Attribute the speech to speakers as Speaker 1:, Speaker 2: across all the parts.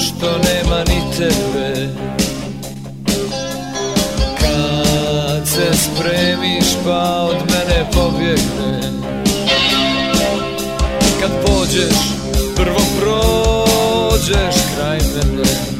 Speaker 1: što nema ni tebe. Kad se spremiš pa od mene pobjegne. Kad pođeš, prvo prođeš kraj mene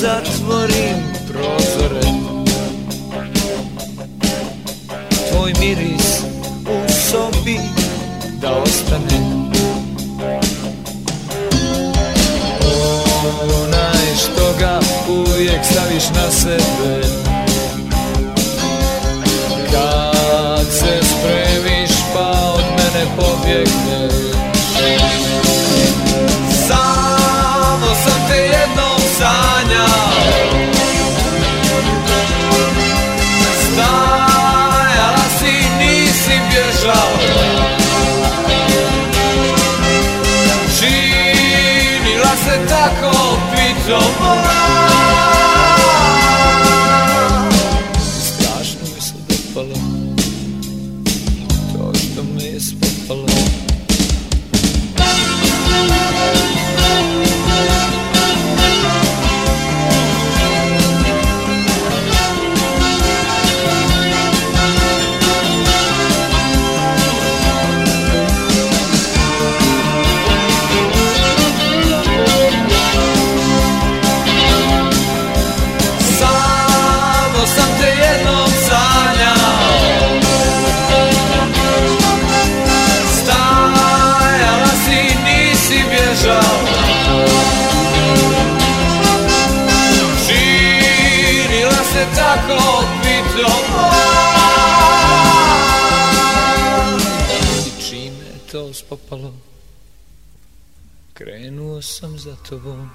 Speaker 1: zatvorim prozore. Tvoj miris u sobi da ostane. Onaj što ga uvijek staviš na sebe pitoma Strašno mi se dopalo To što me je spopalo to spopalo? Krenuo sam za tobom